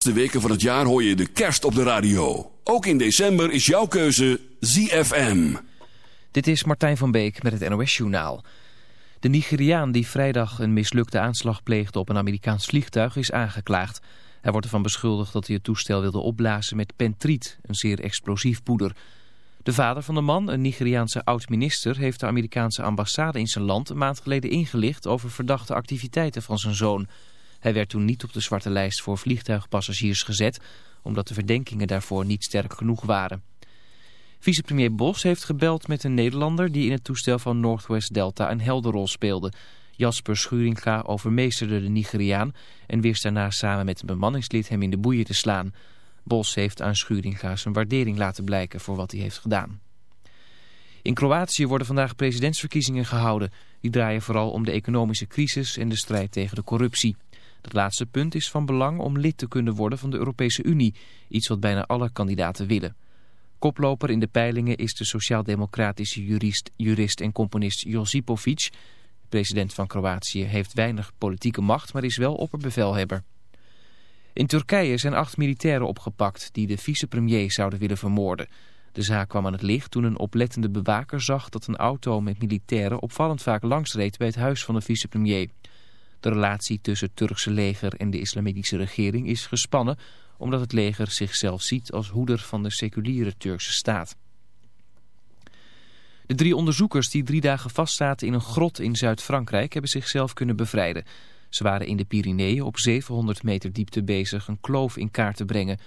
De weken van het jaar hoor je de kerst op de radio. Ook in december is jouw keuze ZFM. Dit is Martijn van Beek met het NOS-journaal. De Nigeriaan die vrijdag een mislukte aanslag pleegde op een Amerikaans vliegtuig is aangeklaagd. Hij wordt ervan beschuldigd dat hij het toestel wilde opblazen met pentriet, een zeer explosief poeder. De vader van de man, een Nigeriaanse oud-minister, heeft de Amerikaanse ambassade in zijn land een maand geleden ingelicht over verdachte activiteiten van zijn zoon. Hij werd toen niet op de zwarte lijst voor vliegtuigpassagiers gezet, omdat de verdenkingen daarvoor niet sterk genoeg waren. Vicepremier Bos heeft gebeld met een Nederlander die in het toestel van Northwest Delta een helderrol speelde. Jasper Schuringa overmeesterde de Nigeriaan en wist daarna samen met een bemanningslid hem in de boeien te slaan. Bos heeft aan Schuringa zijn waardering laten blijken voor wat hij heeft gedaan. In Kroatië worden vandaag presidentsverkiezingen gehouden. Die draaien vooral om de economische crisis en de strijd tegen de corruptie. Dat laatste punt is van belang om lid te kunnen worden van de Europese Unie, iets wat bijna alle kandidaten willen. Koploper in de peilingen is de sociaal-democratische jurist, jurist en componist Josipovic. De president van Kroatië heeft weinig politieke macht, maar is wel opperbevelhebber. In Turkije zijn acht militairen opgepakt die de vicepremier zouden willen vermoorden. De zaak kwam aan het licht toen een oplettende bewaker zag dat een auto met militairen opvallend vaak langsreed bij het huis van de vicepremier. De relatie tussen het Turkse leger en de islamitische regering is gespannen... omdat het leger zichzelf ziet als hoeder van de seculiere Turkse staat. De drie onderzoekers die drie dagen vastzaten in een grot in Zuid-Frankrijk... hebben zichzelf kunnen bevrijden. Ze waren in de Pyreneeën op 700 meter diepte bezig een kloof in kaart te brengen.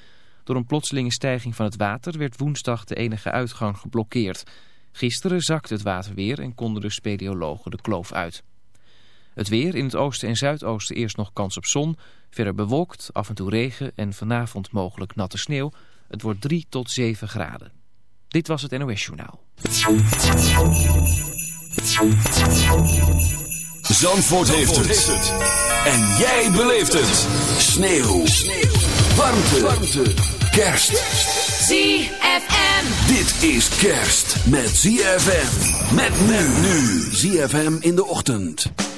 Door een plotselinge stijging van het water werd woensdag de enige uitgang geblokkeerd. Gisteren zakte het water weer en konden de speleologen de kloof uit. Het weer in het oosten en zuidoosten eerst nog kans op zon. Verder bewolkt, af en toe regen en vanavond mogelijk natte sneeuw. Het wordt 3 tot 7 graden. Dit was het NOS Journaal. Zandvoort, heeft, het. En jij beleeft het. Sneeuw. Warmte. Kerst. ZFM. Dit is kerst met ZFM. Met nu. nu. ZFM in de ochtend.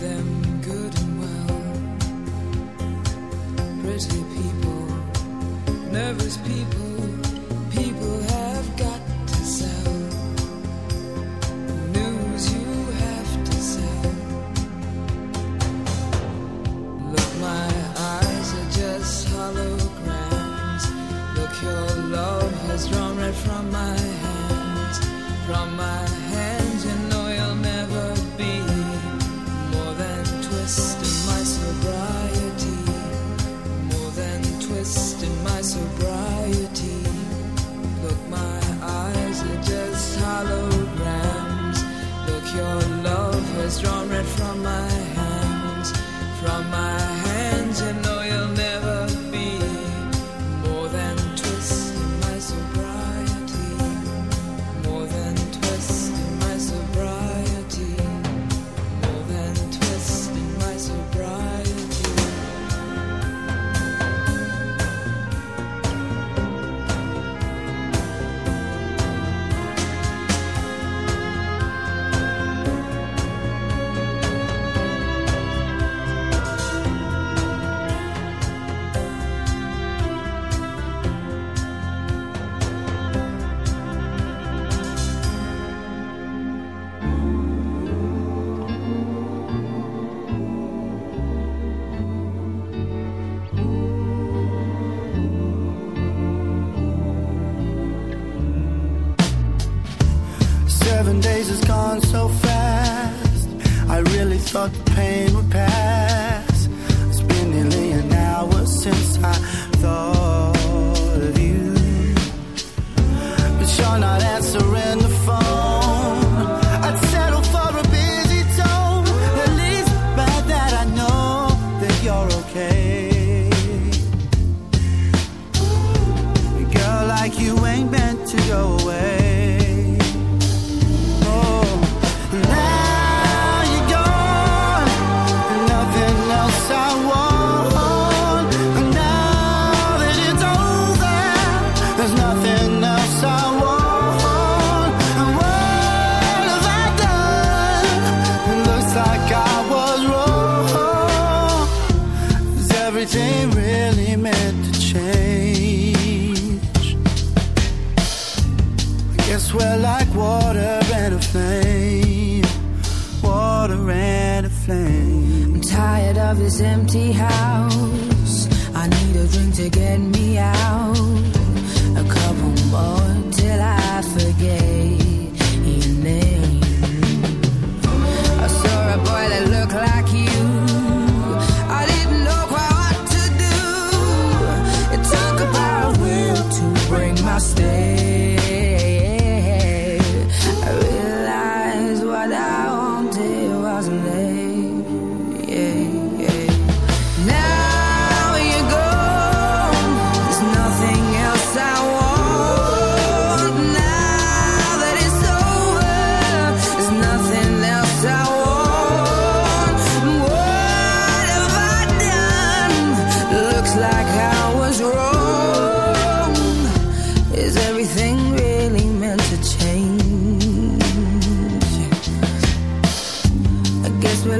them.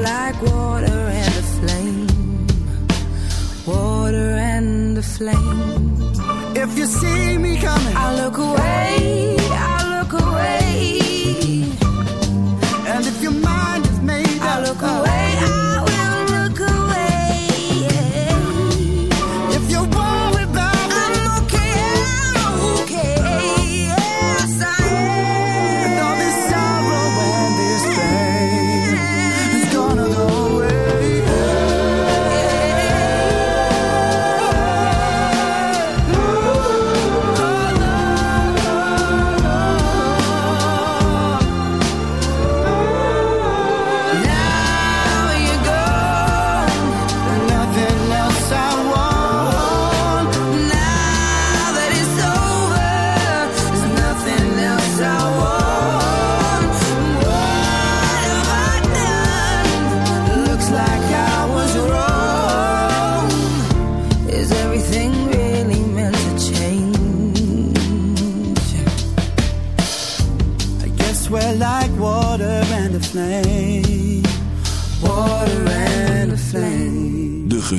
like water and a flame. Water and a flame. If you see me coming, I look away.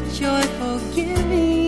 with joyful giving.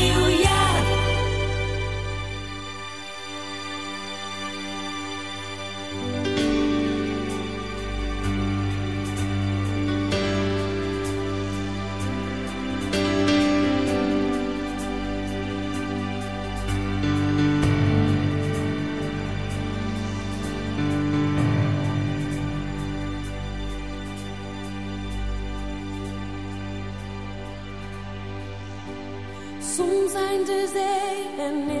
Soms zijn de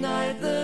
Tonight. the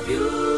love you.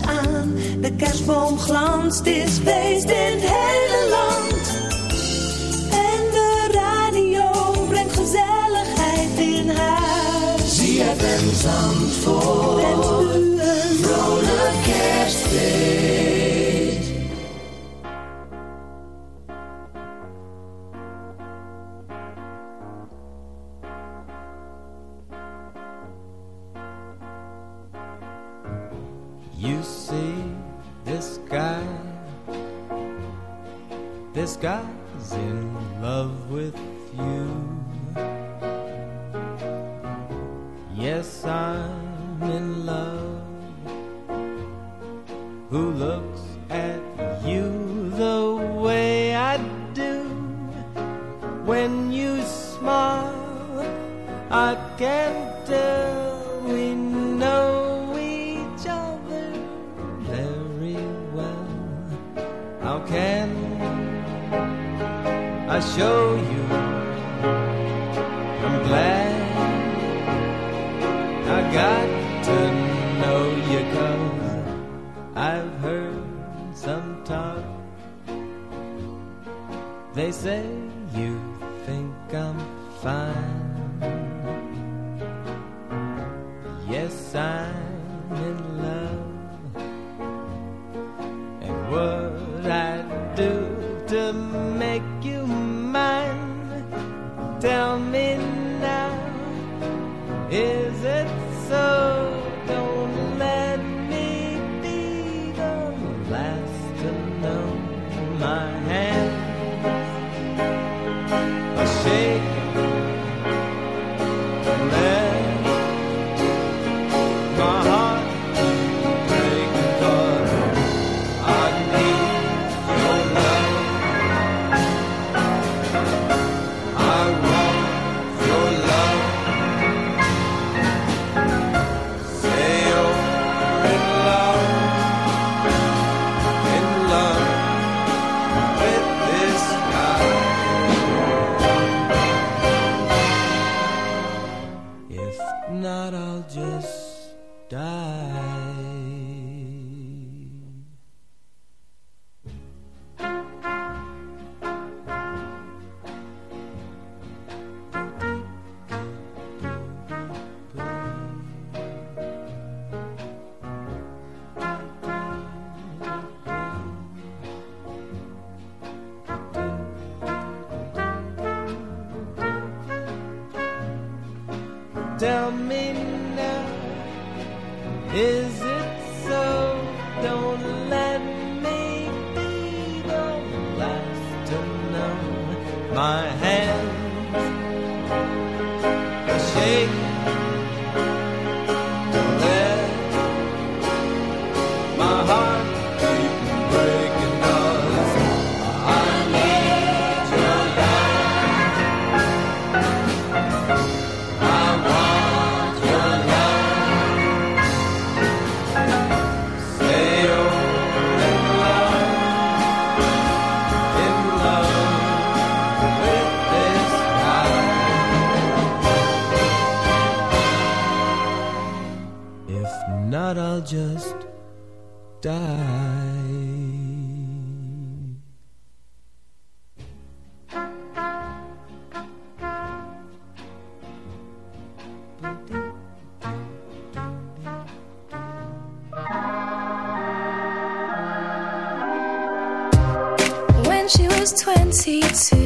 aan. De kerstboom glanst, is feest in het hele land. En de radio brengt gezelligheid in huis. Zie Zandvoort. Wens zand een vrolijk kerstfeest. a shake. 22,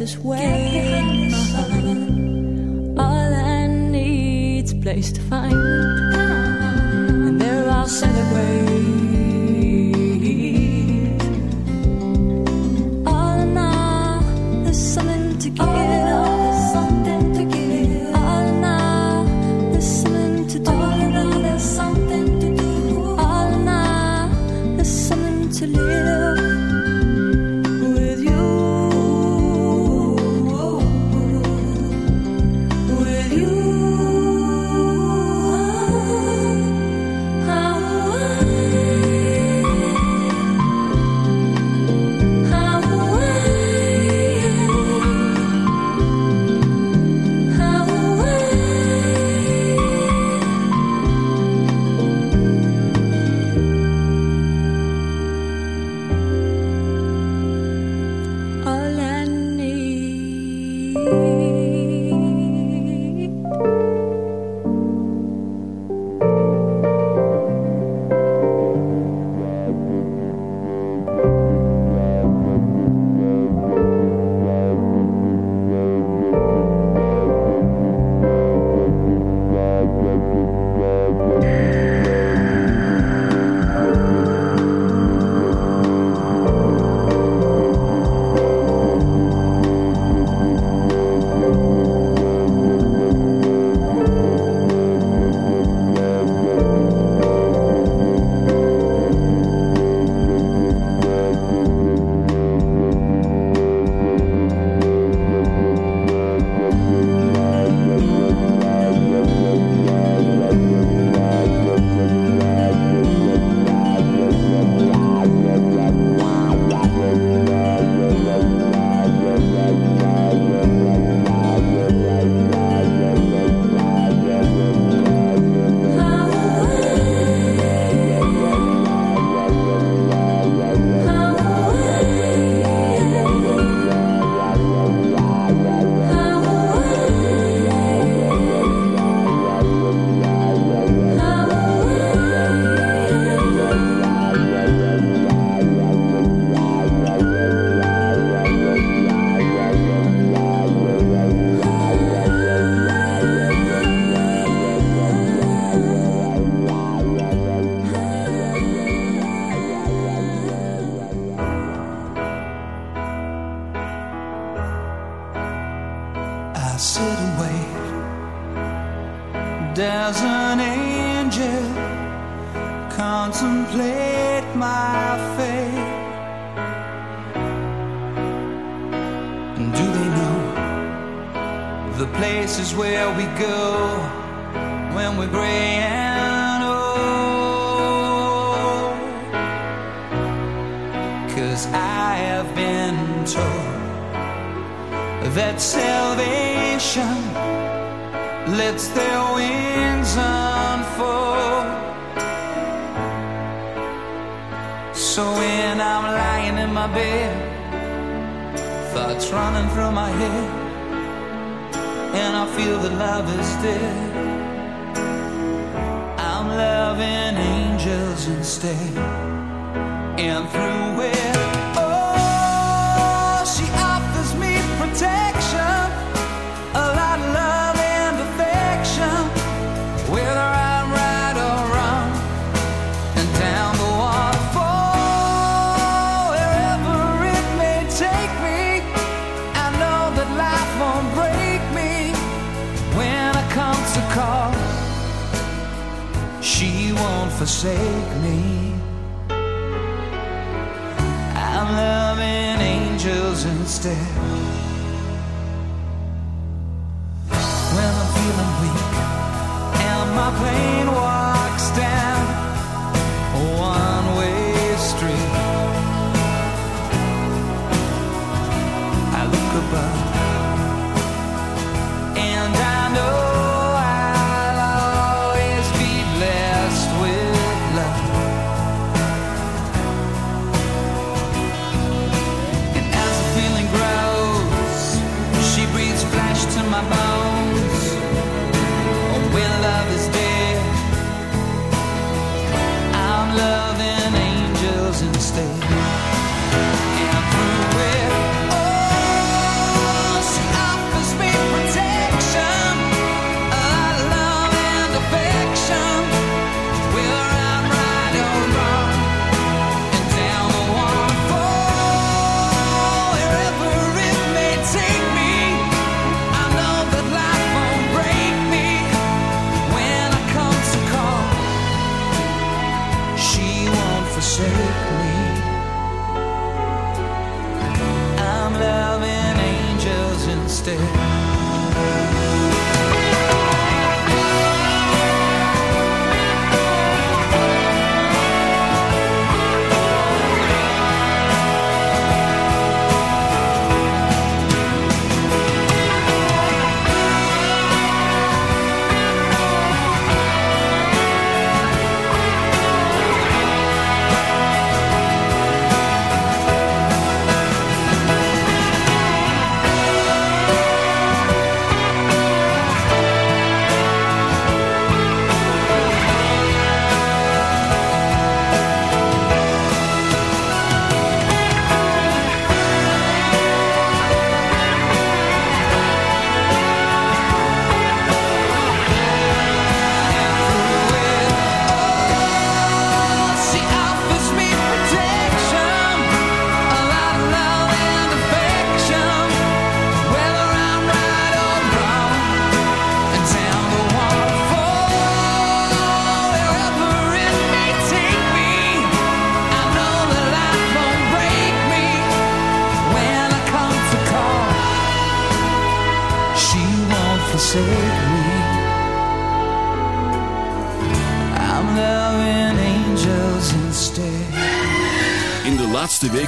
nicest way.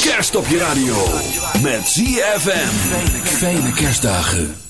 Kerst op je radio. Met ZFM. Fijne kerstdagen.